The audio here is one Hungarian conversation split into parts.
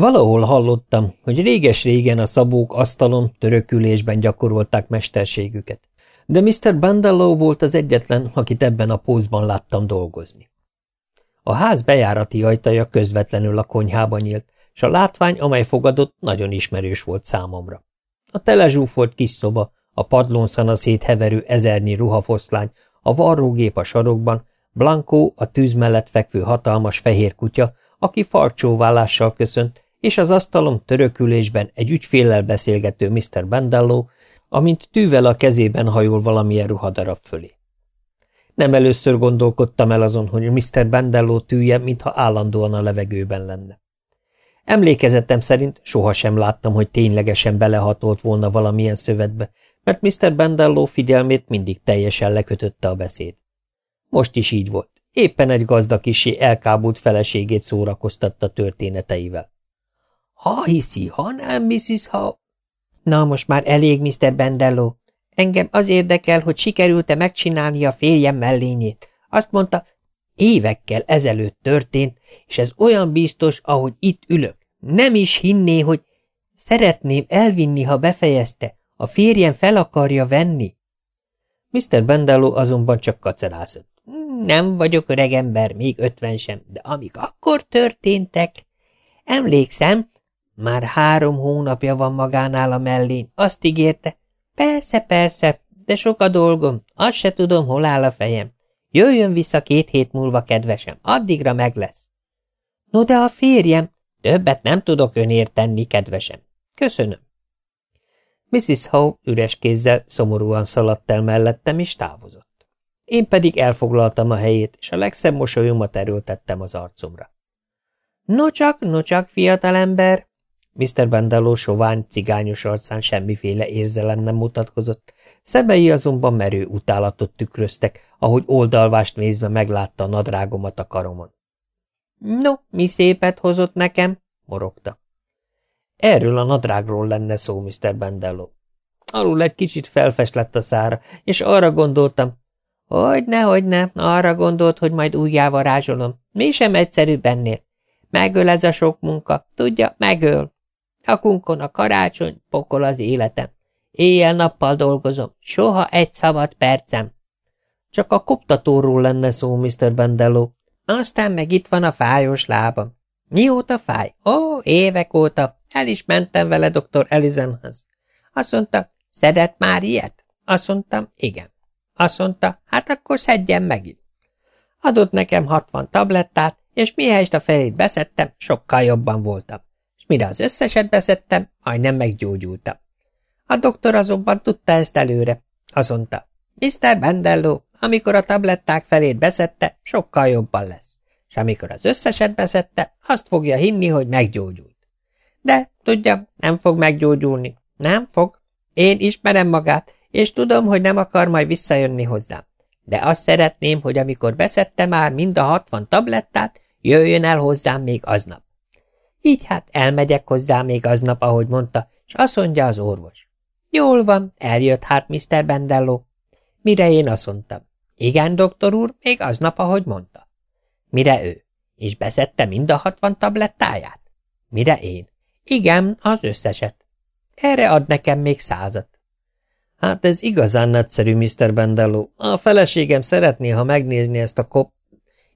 Valahol hallottam, hogy réges-régen a szabók asztalon törökülésben gyakorolták mesterségüket, de Mr. Bandellow volt az egyetlen, akit ebben a pózban láttam dolgozni. A ház bejárati ajtaja közvetlenül a konyhába nyílt, és a látvány, amely fogadott, nagyon ismerős volt számomra. A telezsúfolt kis szoba, a padlón szana szétheverő ezernyi ruhafoszlány, a varrógép a sarokban, Blanco, a tűz mellett fekvő hatalmas fehér kutya, aki farcsóvállással köszönt, és az asztalom törökülésben egy ügyféllel beszélgető Mr. Bandello, amint tűvel a kezében hajol valamilyen ruhadarab fölé. Nem először gondolkodtam el azon, hogy Mr. Bandello tűje, mintha állandóan a levegőben lenne. Emlékezetem szerint sohasem láttam, hogy ténylegesen belehatolt volna valamilyen szövetbe, mert Mr. Bandello figyelmét mindig teljesen lekötötte a beszéd. Most is így volt. Éppen egy gazda kisé elkábult feleségét szórakoztatta történeteivel. Ha hiszi, ha nem, Mrs. Ha... Na, most már elég, Mr. Bandello. Engem az érdekel, hogy sikerült-e megcsinálni a férjem mellényét. Azt mondta, évekkel ezelőtt történt, és ez olyan biztos, ahogy itt ülök. Nem is hinné, hogy szeretném elvinni, ha befejezte. A férjem fel akarja venni. Mr. Bendello azonban csak kacerázott. Nem vagyok öreg ember, még ötven sem, de amik akkor történtek... Emlékszem, már három hónapja van magánál a mellén, azt ígérte. Persze, persze, de sok a dolgom, azt se tudom, hol áll a fejem. Jöjjön vissza két hét múlva, kedvesem, addigra meg lesz. No, de a férjem, többet nem tudok önért tenni, kedvesem. Köszönöm. Mrs. Howe üres kézzel szomorúan szaladt el mellettem, és távozott. Én pedig elfoglaltam a helyét, és a legszebb mosolyomat erőltettem az arcomra. No csak, no csak, fiatalember! Mr. Bandello sovány, cigányos arcán semmiféle érzelem nem mutatkozott, szemei azonban merő utálatot tükröztek, ahogy oldalvást nézve meglátta a nadrágomat a karomon. No, mi szépet hozott nekem, morogta. Erről a nadrágról lenne szó, Mr. Bandello. Alul egy kicsit felfest lett a szára, és arra gondoltam, hogyne, hogyne, arra gondolt, hogy majd újjávarázsolom. Mi sem egyszerűbb ennél. Megöl ez a sok munka, tudja, megöl. Hakunkon a karácsony, pokol az életem. Éjjel-nappal dolgozom, soha egy szabad percem. Csak a koptatóról lenne szó, Mr. Bandello. Aztán meg itt van a fájos lábam. Mióta fáj? Ó, évek óta. El is mentem vele dr. Elizenhez. Azt mondta, szedett már ilyet? Azt mondtam, igen. Azt mondta, hát akkor szedjen megint. Adott nekem hatvan tablettát, és mihelyest a felét beszedtem, sokkal jobban voltam. Mire az összeset beszedtem, majdnem meggyógyultam. A doktor azonban tudta ezt előre. Azt mondta, Mr. Bendello, amikor a tabletták felét beszedte, sokkal jobban lesz. És amikor az összeset beszedte, azt fogja hinni, hogy meggyógyult. De, tudja, nem fog meggyógyulni. Nem fog. Én ismerem magát, és tudom, hogy nem akar majd visszajönni hozzám. De azt szeretném, hogy amikor beszedte már mind a hatvan tablettát, jöjjön el hozzám még aznap. Így hát elmegyek hozzá még aznap, ahogy mondta, és azt mondja az orvos. Jól van, eljött hát Mr. Bendello. Mire én azt mondtam. Igen, doktor úr, még aznap, ahogy mondta. Mire ő? És beszedte mind a hatvan tablettáját? Mire én? Igen, az összeset. Erre ad nekem még százat. Hát ez igazán nagyszerű, Mr. Bendello. A feleségem szeretné, ha megnézni ezt a kop...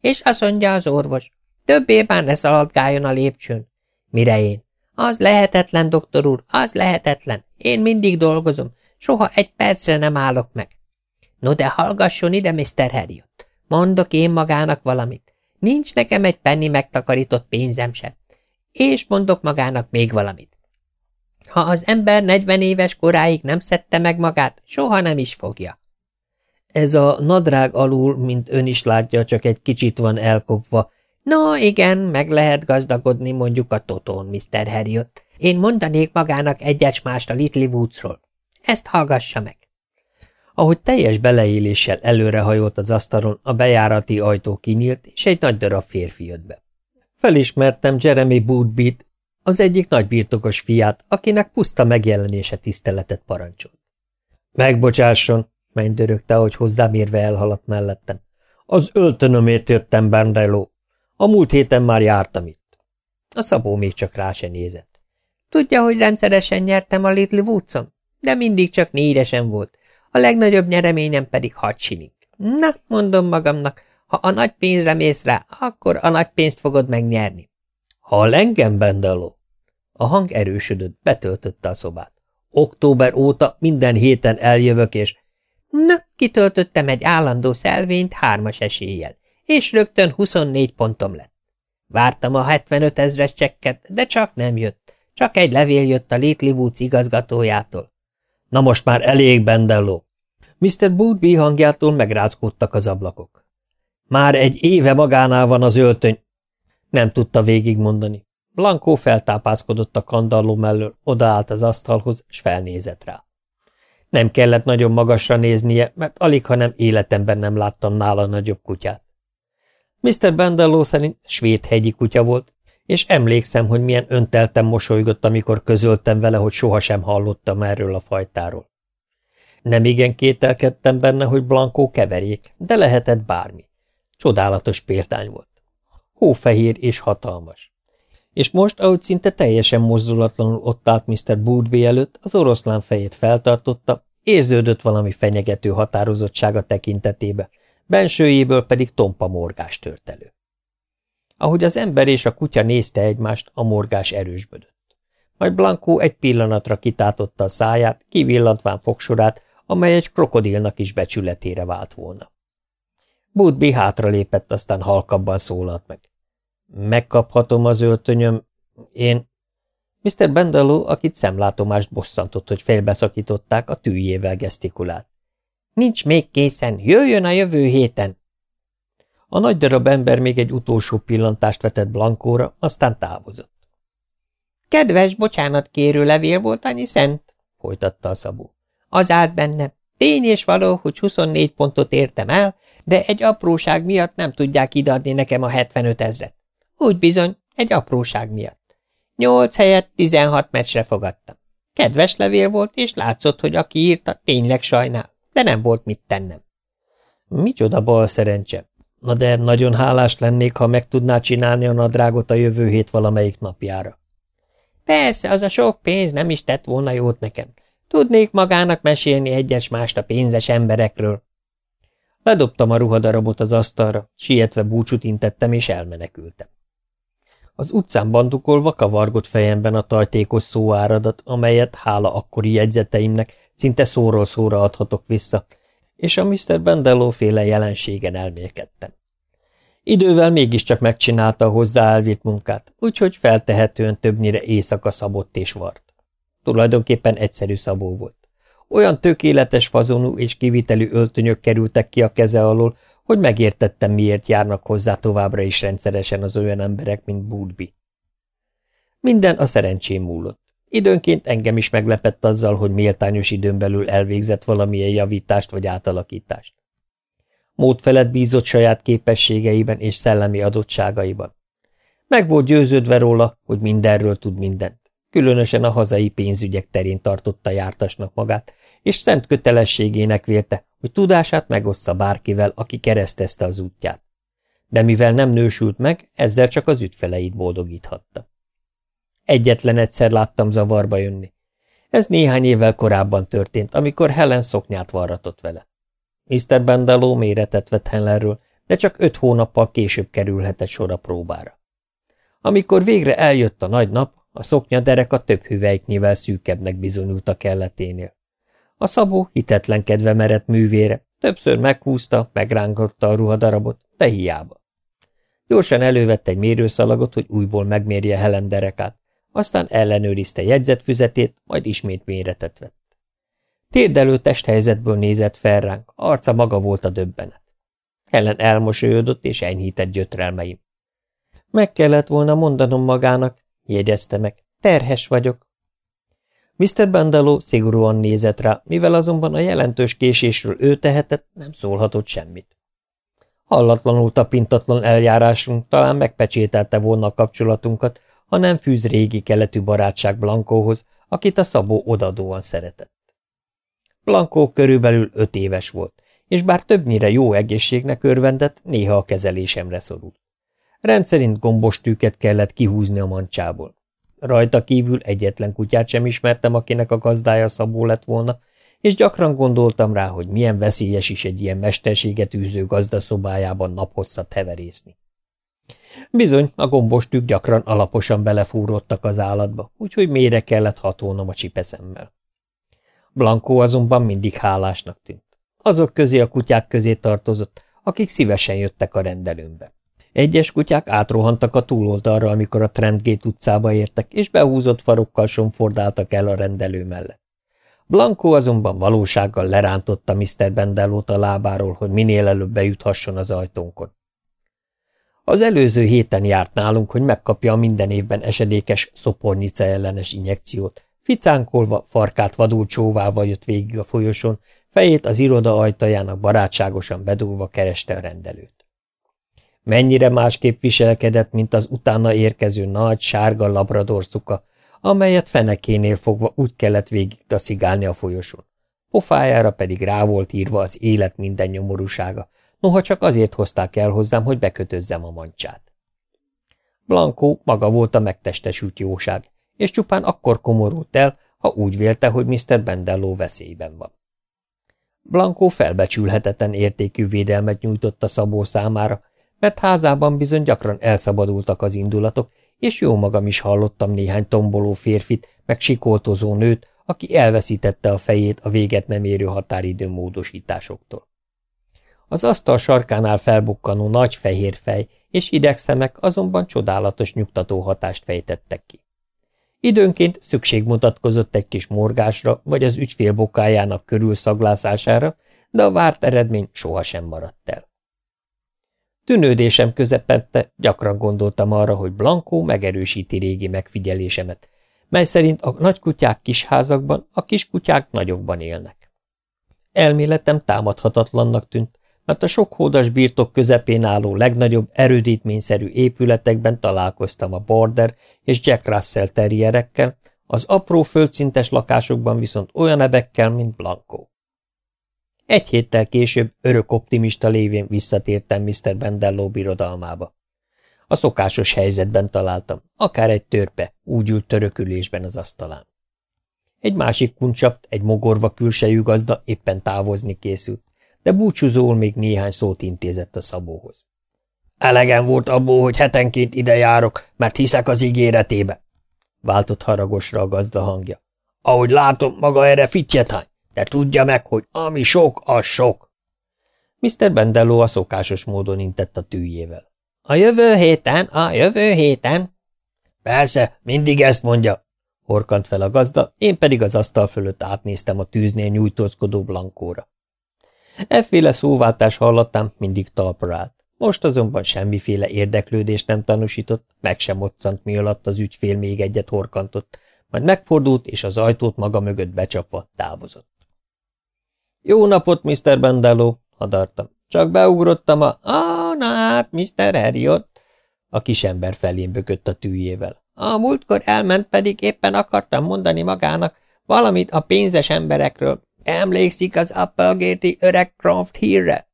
És azt mondja az orvos, többé már ne szaladgáljon a lépcsőn. Mire én? Az lehetetlen, doktor úr, az lehetetlen. Én mindig dolgozom, soha egy percre nem állok meg. No de hallgasson ide, Mr. Harriot. Mondok én magának valamit. Nincs nekem egy penni megtakarított pénzem sem. És mondok magának még valamit. Ha az ember negyven éves koráig nem szedte meg magát, soha nem is fogja. Ez a nadrág alul, mint ön is látja, csak egy kicsit van elkopva. No, igen, meg lehet gazdagodni mondjuk a totón, Mr. Harriot. Én mondanék magának egyes mást a Little Woodsról. Ezt hallgassa meg. Ahogy teljes beleéléssel előrehajolt az asztalon, a bejárati ajtó kinyílt, és egy nagy darab férfi jött be. Felismertem Jeremy Bootbeat, az egyik nagy birtokos fiát, akinek puszta megjelenése tiszteletet parancsolt. Megbocsásson, mennydörögte, ahogy hozzám érve elhaladt mellettem. Az öltönömért jöttem, Berndeló. A múlt héten már jártam itt. A szabó még csak rá se nézett. Tudja, hogy rendszeresen nyertem a Little Woodson? De mindig csak négyesen volt. A legnagyobb nyereményem pedig hat sining. Na, mondom magamnak, ha a nagy pénzre mész rá, akkor a nagy pénzt fogod megnyerni. Hall engem, Bendeló? A hang erősödött, betöltötte a szobát. Október óta minden héten eljövök, és... Na, kitöltöttem egy állandó szelvényt hármas eséllyel, és rögtön 24 pontom lett. Vártam a 75 ezres csekket, de csak nem jött. Csak egy levél jött a Woods igazgatójától. Na most már elég, Bendelló. Mr. Boothby hangjától megrázkódtak az ablakok. Már egy éve magánál van az öltöny. Nem tudta végigmondani. Blanco feltápászkodott a kandalló mellől, odaállt az asztalhoz, s felnézett rá. Nem kellett nagyon magasra néznie, mert alig, ha nem életemben nem láttam nála nagyobb kutyát. Mr. Bendello szerint svéd hegyi kutya volt, és emlékszem, hogy milyen önteltem mosolygott, amikor közöltem vele, hogy sohasem hallottam erről a fajtáról. Nem igen kételkedtem benne, hogy Blanco keverék, de lehetett bármi. Csodálatos példány volt. Hófehér és hatalmas. És most, ahogy szinte teljesen mozdulatlanul ott állt Mr. Boodby előtt, az oroszlán fejét feltartotta, érződött valami fenyegető határozottsága tekintetébe, bensőjéből pedig tompa morgás tört elő. Ahogy az ember és a kutya nézte egymást, a morgás erősbödött. Majd Blanco egy pillanatra kitátotta a száját, kivillantván fogsorát, amely egy krokodilnak is becsületére vált volna. Budbi hátralépett, aztán halkabban szólalt meg. Megkaphatom az öltönyöm, én... Mr. Bendeló, akit szemlátomást bosszantott, hogy félbeszakították, a tűjével gesztikulált. Nincs még készen, jöjjön a jövő héten! A nagy darab ember még egy utolsó pillantást vetett Blankóra, aztán távozott. Kedves, bocsánat kérő levél volt annyi szent, folytatta a szabó. Az állt bennem. Tény és való, hogy 24 pontot értem el, de egy apróság miatt nem tudják ideadni nekem a 75 ezret. Úgy bizony, egy apróság miatt. Nyolc helyett 16 meccsre fogadtam. Kedves levél volt, és látszott, hogy aki írta, tényleg sajnál, de nem volt mit tennem. Micsoda bal szerencse. Na de nagyon hálás lennék, ha meg tudná csinálni a nadrágot a jövő hét valamelyik napjára. Persze, az a sok pénz nem is tett volna jót nekem. Tudnék magának mesélni egyes mást a pénzes emberekről. Ledobtam a ruhadarabot az asztalra, sietve búcsút intettem és elmenekültem. Az utcán bandukolva kavargott fejemben a tajtékos szóáradat, amelyet, hála akkori jegyzeteimnek, szinte szóról szóra adhatok vissza, és a Mr. Bendello féle jelenségen elmélkedtem. Idővel mégiscsak megcsinálta a hozzá elvitt munkát, úgyhogy feltehetően többnyire éjszaka szabott és vart. Tulajdonképpen egyszerű szabó volt. Olyan tökéletes fazonú és kivitelű öltönyök kerültek ki a keze alól, hogy megértettem, miért járnak hozzá továbbra is rendszeresen az olyan emberek, mint Budbi. Minden a szerencsém múlott. Időnként engem is meglepett azzal, hogy méltányos időn belül elvégzett valamilyen javítást vagy átalakítást. Mód felett bízott saját képességeiben és szellemi adottságaiban. Meg volt győződve róla, hogy mindenről tud mindent. Különösen a hazai pénzügyek terén tartotta jártasnak magát, és szent kötelességének vélte, hogy tudását megossza bárkivel, aki keresztezte az útját. De mivel nem nősült meg, ezzel csak az ügyfeleit boldogíthatta. Egyetlen egyszer láttam zavarba jönni. Ez néhány évvel korábban történt, amikor Helen szoknyát varratott vele. Mr. Bandaló méretet vett Helenről, de csak öt hónappal később kerülhetett sor a próbára. Amikor végre eljött a nagy nap, a szoknya dereka több hüvelyknyivel szűkebbnek bizonyult a kelleténél. A szabó hitetlenkedve merett művére, többször meghúzta, megrángotta a ruhadarabot, de hiába. Gyorsan elővette egy mérőszalagot, hogy újból megmérje Helen derekát, aztán ellenőrizte jegyzetfüzetét, majd ismét méretet vett. Térdelő testhelyzetből nézett fel ránk, arca maga volt a döbbenet. Helen elmosolyodott és enyhített gyötrelmeim. Meg kellett volna mondanom magának, jegyezte meg, terhes vagyok. Mr. Bandaló szigorúan nézett rá, mivel azonban a jelentős késésről ő tehetett, nem szólhatott semmit. Hallatlanul tapintatlan eljárásunk talán megpecsételte volna a kapcsolatunkat, ha nem fűz régi keletű barátság Blankóhoz, akit a Szabó odadóan szeretett. Blankó körülbelül öt éves volt, és bár többnyire jó egészségnek örvendett, néha a kezelésemre szorult. Rendszerint gombos tűket kellett kihúzni a mancsából. Rajta kívül egyetlen kutyát sem ismertem, akinek a gazdája Szabó lett volna, és gyakran gondoltam rá, hogy milyen veszélyes is egy ilyen mesterséget űző gazdaszobájában naphosszat heverészni. Bizony, a gombostük gyakran alaposan belefúródtak az állatba, úgyhogy mélyre kellett hatolnom a csipeszemmel. Blankó azonban mindig hálásnak tűnt. Azok közé a kutyák közé tartozott, akik szívesen jöttek a rendelőmbe. Egyes kutyák átrohantak a túloldalra, amikor a Trendgate utcába értek, és behúzott farokkal somfordáltak el a rendelő mellett. Blanco azonban valósággal lerántotta Mr. Bendellót a lábáról, hogy minél előbb bejuthasson az ajtónkon. Az előző héten járt nálunk, hogy megkapja a minden évben esedékes szopornyice ellenes injekciót. Ficánkolva, farkát vadul csóválva jött végig a folyosón, fejét az iroda ajtajának barátságosan bedugva kereste a rendelőt. Mennyire másképp viselkedett, mint az utána érkező nagy, sárga labradorszuka, amelyet fenekénél fogva úgy kellett végig taszigálni a folyosón. Pofájára pedig rá volt írva az élet minden nyomorúsága, noha csak azért hozták el hozzám, hogy bekötözzem a mancsát. Blanco maga volt a megtestesült jóság, és csupán akkor komorult el, ha úgy vélte, hogy Mr. Bendello veszélyben van. Blanco felbecsülhetetlen értékű védelmet nyújtott a Szabó számára, mert házában bizony gyakran elszabadultak az indulatok, és jó magam is hallottam néhány tomboló férfit, meg sikoltozó nőt, aki elveszítette a fejét a véget nem érő határidő módosításoktól. Az asztal sarkánál felbukkanó nagy fehér fej és hideg szemek azonban csodálatos nyugtató hatást fejtettek ki. Időnként szükség mutatkozott egy kis morgásra, vagy az ügyfél bokájának körülszaglászására, de a várt eredmény sohasem maradt el. Tűnődésem közepette, gyakran gondoltam arra, hogy Blankó megerősíti régi megfigyelésemet, mely szerint a nagykutyák kisházakban, a kiskutyák nagyokban élnek. Elméletem támadhatatlannak tűnt, mert a sok hódas birtok közepén álló legnagyobb erődítményszerű épületekben találkoztam a Border és Jack Russell terrierekkel, az apró földszintes lakásokban viszont olyan ebekkel, mint Blanco. Egy héttel később örök optimista lévén visszatértem Mr. Bendello birodalmába. A szokásos helyzetben találtam, akár egy törpe, úgy ült törökülésben az asztalán. Egy másik kuncsaft, egy mogorva külsejű gazda éppen távozni készült, de búcsúzól még néhány szót intézett a szabóhoz. Elegem volt abból, hogy hetenként ide járok, mert hiszek az ígéretébe, váltott haragosra a gazda hangja. Ahogy látom, maga erre fittyetány, de tudja meg, hogy ami sok, az sok. Mr. Bendello a szokásos módon intett a tűjével. A jövő héten, a jövő héten. Persze, mindig ezt mondja, horkant fel a gazda, én pedig az asztal fölött átnéztem a tűznél nyújtózkodó blankóra. Efféle szóváltás hallatán mindig talpra állt. Most azonban semmiféle érdeklődést nem tanúsított, meg sem moccant, mi alatt az ügyfél még egyet horkantott, majd megfordult, és az ajtót maga mögött becsapva távozott. Jó napot, Mr. Bendello, hadartam. Csak beugrottam a... Ah, na hát, Mr. Harriot. A kisember felén bökött a tűjével. A múltkor elment, pedig éppen akartam mondani magának valamit a pénzes emberekről, Emlékszik az Applegate-i öreg Croft hírre?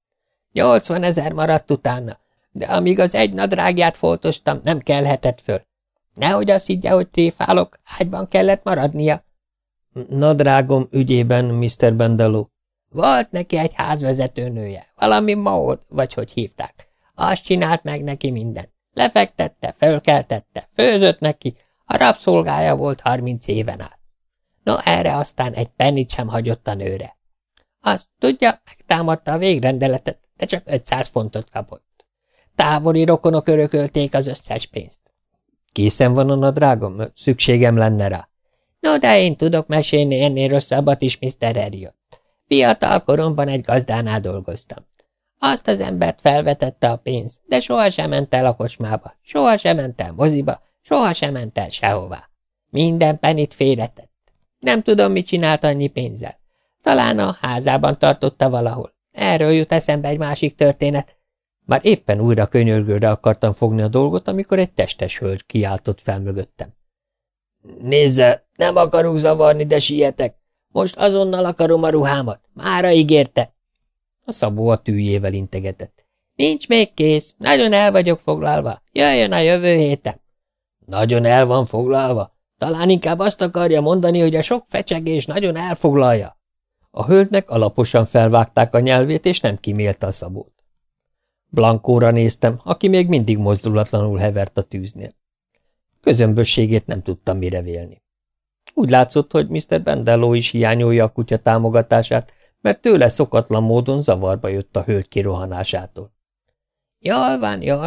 Nyolcvan ezer maradt utána, de amíg az egy nadrágját foltostam, nem kelhetett föl. Nehogy azt higgye, hogy tréfálok, ágyban kellett maradnia. Nadrágom ügyében, Mr. Bendeló. Volt neki egy házvezetőnője, valami Maud, vagy hogy hívták. Azt csinált meg neki minden. Lefektette, fölkeltette, főzött neki, a rabszolgája volt harminc éven át. No, erre aztán egy pennit sem hagyott a nőre. Azt tudja, megtámadta a végrendeletet, de csak 500 fontot kapott. Távoli rokonok örökölték az összes pénzt. Készen van a nadrágom? Szükségem lenne rá. No, de én tudok mesélni ennél rosszabbat is, Mr. Elliot. Fiatal koromban egy gazdánál dolgoztam. Azt az embert felvetette a pénz, de sohasem ment el a kocsmába, sohasem ment el moziba, sohasem ment el sehová. Minden penit félretett. Nem tudom, mit csinált annyi pénzzel. Talán a házában tartotta valahol. Erről jut eszembe egy másik történet. Már éppen újra könyörgőre akartam fogni a dolgot, amikor egy testes hölgy kiáltott fel mögöttem. Nézze, nem akarok zavarni, de sietek. Most azonnal akarom a ruhámat. Mára ígérte. A szabó a tűjével integetett. Nincs még kész, nagyon el vagyok foglalva. Jöjjön a jövő héten. Nagyon el van foglalva. Talán inkább azt akarja mondani, hogy a sok fecsegés nagyon elfoglalja. A hölgynek alaposan felvágták a nyelvét, és nem kimélte a szabót. Blankóra néztem, aki még mindig mozdulatlanul hevert a tűznél. Közömbösségét nem tudtam mire vélni. Úgy látszott, hogy Mr. Bendello is hiányolja a kutya támogatását, mert tőle szokatlan módon zavarba jött a hölgy kirohanásától. Jól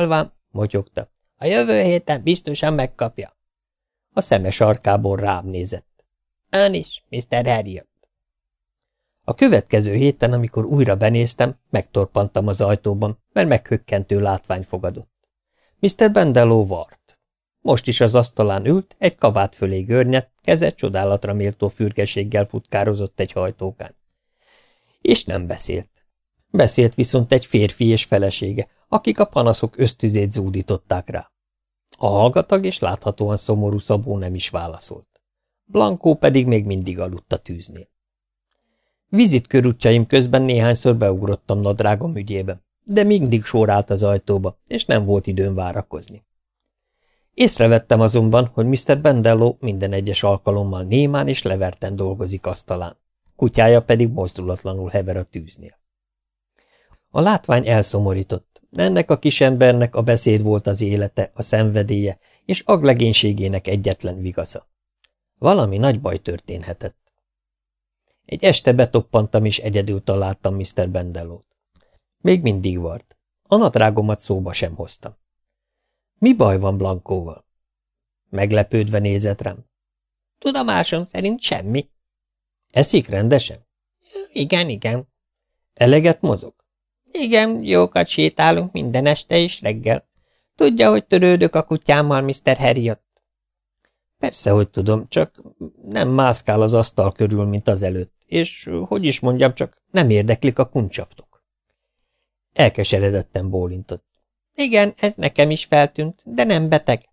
van, motyogta. A jövő héten biztosan megkapja. A szeme sarkából rám nézett. Ön is, Mr. Harriot. A következő héten, amikor újra benéztem, megtorpantam az ajtóban, mert meghökkentő látvány fogadott. Mr. Bendeló vart. Most is az asztalán ült, egy kabát fölé görnyet, keze csodálatra méltó fürgeséggel futkározott egy hajtókán. És nem beszélt. Beszélt viszont egy férfi és felesége, akik a panaszok ösztüzét zúdították rá. A hallgatag és láthatóan szomorú Szabó nem is válaszolt. Blankó pedig még mindig aludt a tűznél. Vizitkörútjaim közben néhányszor beugrottam nadrágom ügyébe, de mindig sor az ajtóba, és nem volt időm várakozni. Észrevettem azonban, hogy Mr. Bendello minden egyes alkalommal némán és leverten dolgozik asztalán, kutyája pedig mozdulatlanul hever a tűznél. A látvány elszomorított, ennek a kisembernek a beszéd volt az élete, a szenvedélye és aglegénységének egyetlen vigasza. Valami nagy baj történhetett. Egy este betoppantam, és egyedül találtam Mr. Bendelót. Még mindig vart. A nadrágomat szóba sem hoztam. Mi baj van Blankóval? Meglepődve nézett rám. Tudomásom szerint semmi. Eszik rendesen? Igen, igen. Eleget mozog? Igen, jókat sétálunk minden este és reggel. Tudja, hogy törődök a kutyámmal, Mr. Harriot. Persze, hogy tudom, csak nem mászkál az asztal körül, mint az előtt, és, hogy is mondjam, csak nem érdeklik a kuncsaftok. Elkeseredetten bólintott. Igen, ez nekem is feltűnt, de nem beteg.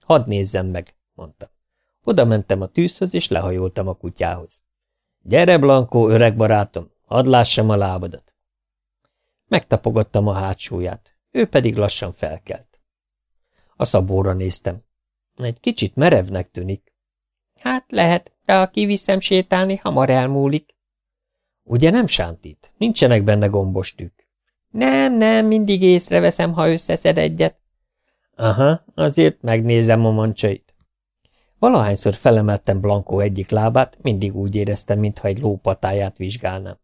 Hadd nézzem meg, mondta. Oda mentem a tűzhöz, és lehajoltam a kutyához. Gyere, Blankó, öreg barátom, hadd lássam a lábadat. Megtapogattam a hátsóját, ő pedig lassan felkelt. A szabóra néztem. Egy kicsit merevnek tűnik. Hát lehet, de ha kiviszem sétálni, hamar elmúlik. Ugye nem sántít? Nincsenek benne gombos tűk. Nem, nem, mindig észreveszem, ha összeszed egyet. Aha, azért megnézem a mancsait. Valahányszor felemeltem Blankó egyik lábát, mindig úgy éreztem, mintha egy lópatáját vizsgálnám.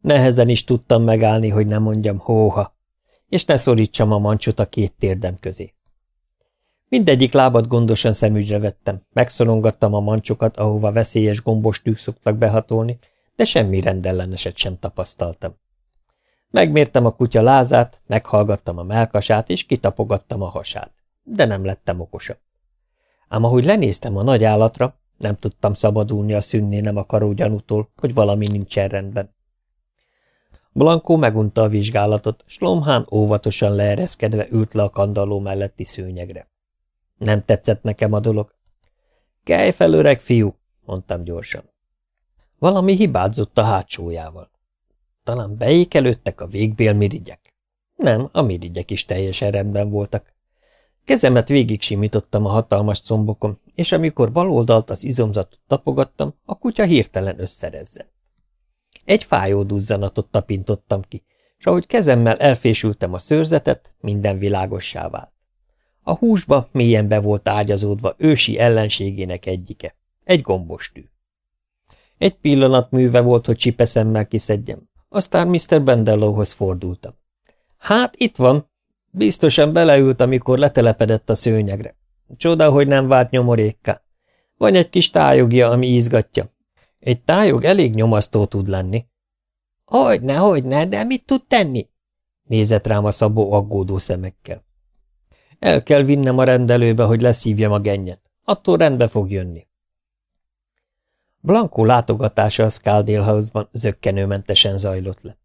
Nehezen is tudtam megállni, hogy ne mondjam hóha, és ne szorítsam a mancsot a két térdem közé. Mindegyik lábat gondosan szemügyre vettem, megszorongattam a mancsokat, ahova veszélyes gombos tűk szoktak behatolni, de semmi rendelleneset sem tapasztaltam. Megmértem a kutya lázát, meghallgattam a melkasát, és kitapogattam a hasát, de nem lettem okosabb. Ám ahogy lenéztem a nagy állatra, nem tudtam szabadulni a szünné nem akaró gyanútól, hogy valami nincsen rendben. Blankó megunta a vizsgálatot, s óvatosan leereszkedve ült le a kandalló melletti szőnyegre. Nem tetszett nekem a dolog. Kelj fel, öreg fiú, mondtam gyorsan. Valami hibázott a hátsójával. Talán beékelődtek a végbélmirigyek. Nem, a mirigyek is teljesen rendben voltak. Kezemet végig simítottam a hatalmas combokon, és amikor baloldalt az izomzatot tapogattam, a kutya hirtelen összerezzett. Egy fájó duzzanatot tapintottam ki, és ahogy kezemmel elfésültem a szőrzetet, minden világossá vált. A húsba mélyen be volt ágyazódva ősi ellenségének egyike, egy gombostű. Egy pillanat műve volt, hogy csipeszemmel kiszedjem, aztán Mr. Bendellohoz fordultam. Hát, itt van. Biztosan beleült, amikor letelepedett a szőnyegre. Csoda, hogy nem vált nyomorékká. Van egy kis tájogja, ami izgatja. Egy tájog elég nyomasztó tud lenni. Hogyne, hogyne, de mit tud tenni? Nézett rám a szabó aggódó szemekkel. El kell vinnem a rendelőbe, hogy leszívjam a gennyet. Attól rendbe fog jönni. Blankó látogatása a Scaldale House-ban zöggenőmentesen zajlott le.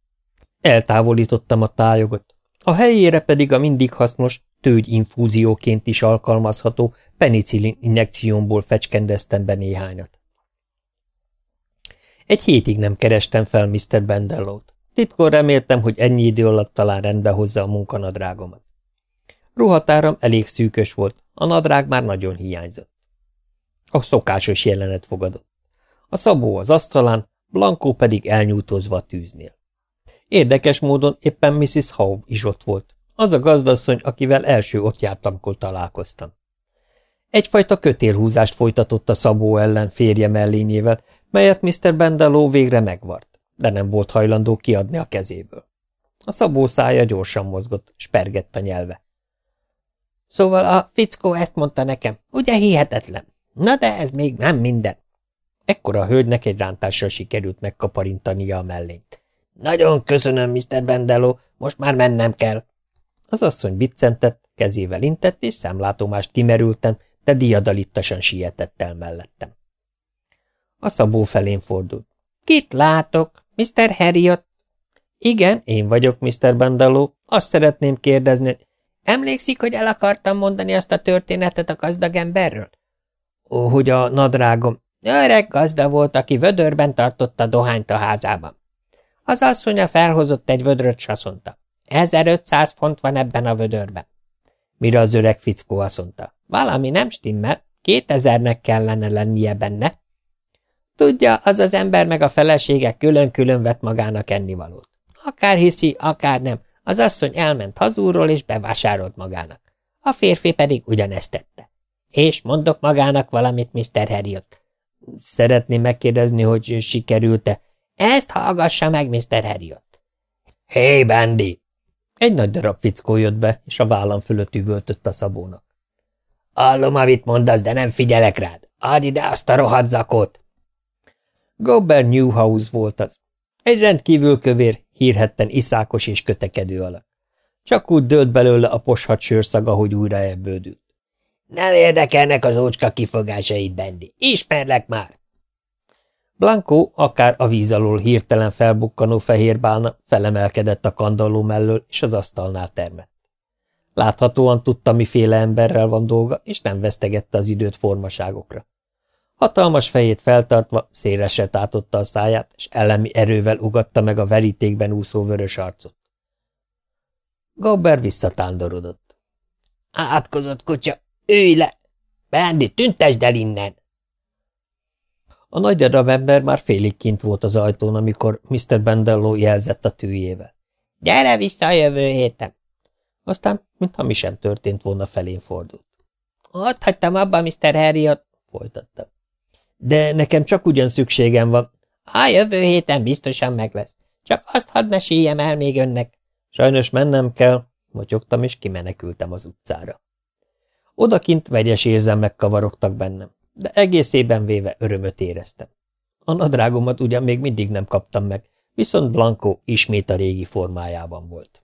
Eltávolítottam a tájogot, a helyére pedig a mindig hasznos, tőgyinfúzióként is alkalmazható penicillin injekciómból fecskendeztem be néhányat. Egy hétig nem kerestem fel Mr. Bendellót. Titkon reméltem, hogy ennyi idő alatt talán rendbe hozza a munkanadrágomat. Ruhatáram elég szűkös volt, a nadrág már nagyon hiányzott. A szokásos jelenet fogadott. A szabó az asztalán, Blanco pedig elnyújtózva a tűznél. Érdekes módon éppen Mrs. Howe is ott volt, az a gazdasszony, akivel első ott jártam, amikor találkoztam. Egyfajta kötélhúzást folytatott a Szabó ellen férje mellényével, melyet Mr. Bendeló végre megvart, de nem volt hajlandó kiadni a kezéből. A Szabó szája gyorsan mozgott, spergett a nyelve. Szóval a fickó ezt mondta nekem, ugye hihetetlen? Na de ez még nem minden. Ekkor a hölgynek egy rántással sikerült megkaparintania a mellényt. Nagyon köszönöm, Mr. Bendeló, most már mennem kell. Az asszony biccentett, kezével intett, és szemlátomást kimerülten, de diadalittasan sietett el mellettem. A szabó felén fordult. Kit látok? Mr. Harriot? Igen, én vagyok, Mr. Bandaló. Azt szeretném kérdezni, emlékszik, hogy el akartam mondani azt a történetet a gazdag emberről? Hogy a nadrágom. Öreg gazda volt, aki vödörben tartotta dohányt a házában. Az asszonya felhozott egy vödröt, s azt mondta, 1500 font van ebben a vödörben. Mire az öreg fickó azt mondta, valami nem stimmel, kétezernek kellene lennie benne. Tudja, az az ember meg a felesége külön-külön vett magának ennivalót. Akár hiszi, akár nem, az asszony elment hazúról és bevásárolt magának. A férfi pedig ugyanezt tette. És mondok magának valamit, Mr. Harriot. Szeretném megkérdezni, hogy sikerült-e. Ezt hallgassa meg, Mr. Harriot. Hé, hey, Bandy! Egy nagy darab fickó jött be, és a vállam fölött üvöltött a szabónak. Hallom, amit mondasz, de nem figyelek rád. Add ide azt a rohadt zakot! Gobber Newhouse volt az. Egy rendkívül kövér, hírhetten iszákos és kötekedő alak. Csak úgy dőlt belőle a poshat sőrszaga, hogy újra ebbődült. Nem érdekelnek az ócska kifogásaid, Bendi. Ismerlek már! Blanco, akár a víz alól hirtelen felbukkanó fehér bálna, felemelkedett a kandalló mellől, és az asztalnál termett. Láthatóan tudta, miféle emberrel van dolga, és nem vesztegette az időt formaságokra. Hatalmas fejét feltartva, szélesre tátotta a száját, és elemi erővel ugatta meg a verítékben úszó vörös arcot. Gobber visszatándorodott. Átkozott kutya, ülj le! Bendi, tüntesd el innen! A nagy ember már félig kint volt az ajtón, amikor Mr. Bendello jelzett a tűjével. – Gyere vissza a jövő héten! Aztán, mintha mi sem történt volna, felén fordult. – Ott hagytam abba, Mr. Harriot! – folytatta. – De nekem csak ugyan szükségem van. – A jövő héten biztosan meg lesz. Csak azt hadd ne síjem el még önnek. – Sajnos mennem kell – motyogtam, és kimenekültem az utcára. Odakint vegyes érzelmek kavarogtak bennem de egészében véve örömöt éreztem. A nadrágomat ugyan még mindig nem kaptam meg, viszont Blanco ismét a régi formájában volt.